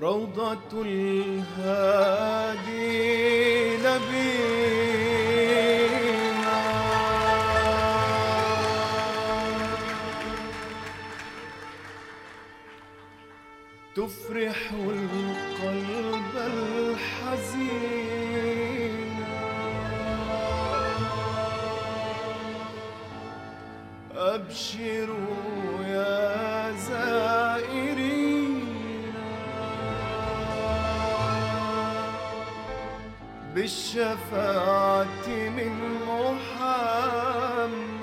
روضة الهادي نبينا. تفرح القلب الحزين. أبشروا بالشفاعة من محمد.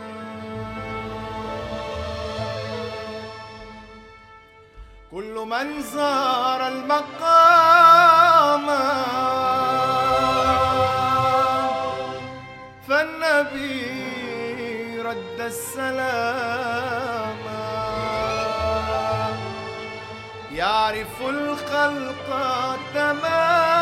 كل من زار المقام فالنبي رد السلام. يعرف الخلق تماما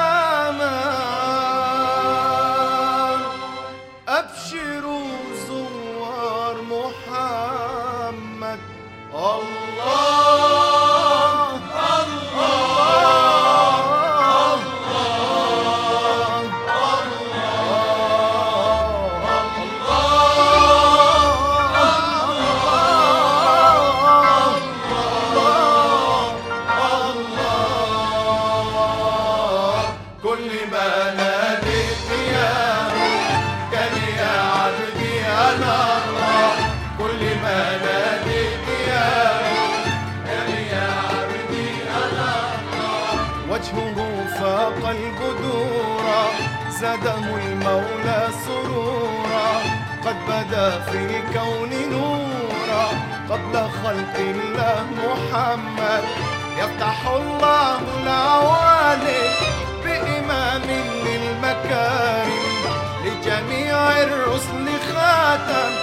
زاده المولى سرورا. قد بدا في الكون نورا. قبل خلق الله محمد. يفتح الله العوالي بإمام للمكارم. لجميع الرسل خاتم.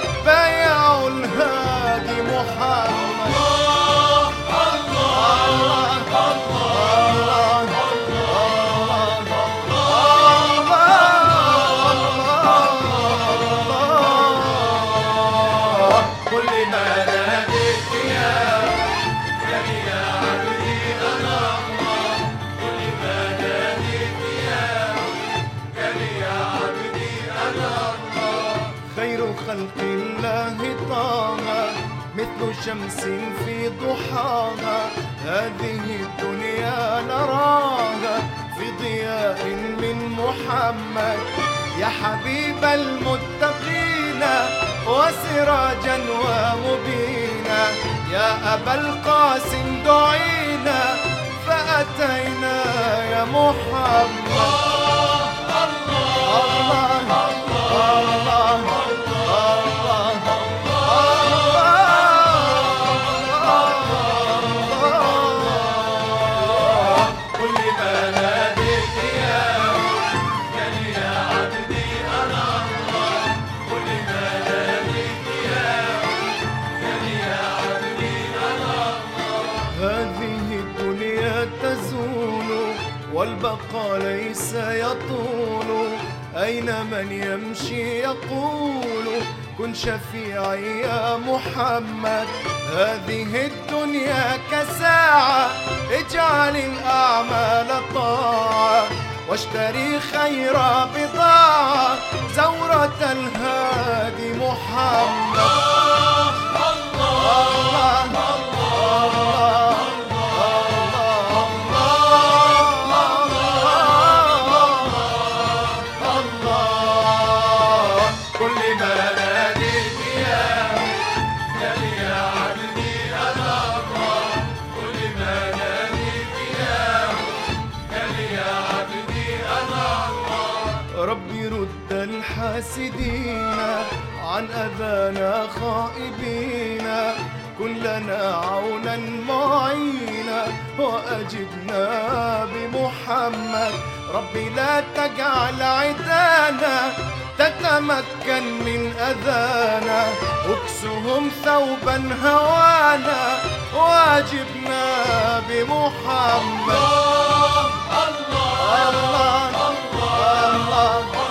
خلق الله طه مثل شمس في ضحاها. هذه الدنيا نراها في ضياء من محمد. يا حبيب المتقين وسراجا ومبينا. يا أبا القاسم دعينا فأتينا يا محمد. يطول أين من يمشي يقول كن شفيعي يا محمد هذه الدنيا كساعة اجعل الأعمال طاعة واشتري خير بضاعة. الحاسدين عن أذانا خائبين. كن لنا عونا معينا وأجبنا بمحمد. ربي لا تجعل عدانا تتمكن من أذانا. اكسهم ثوبا هوانا وأجبنا بمحمد. الله الله الله الله كل ما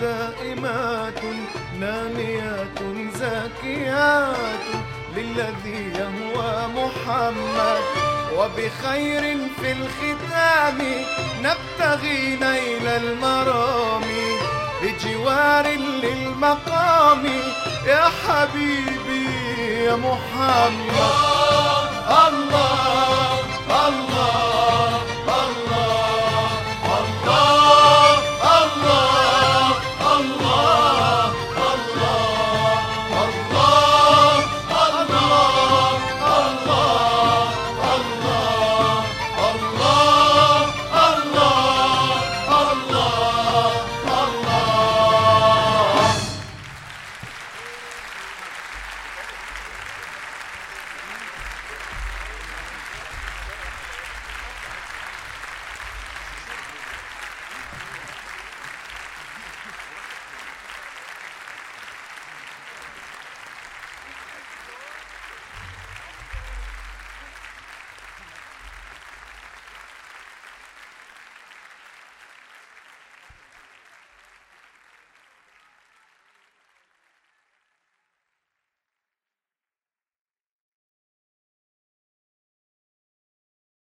دائمات ناميات زاكيات للذي يهوى محمد. وبخير في الختام نبتغي نيل المرام. بجوار للمقام يا حبيبي يا محمد. الله.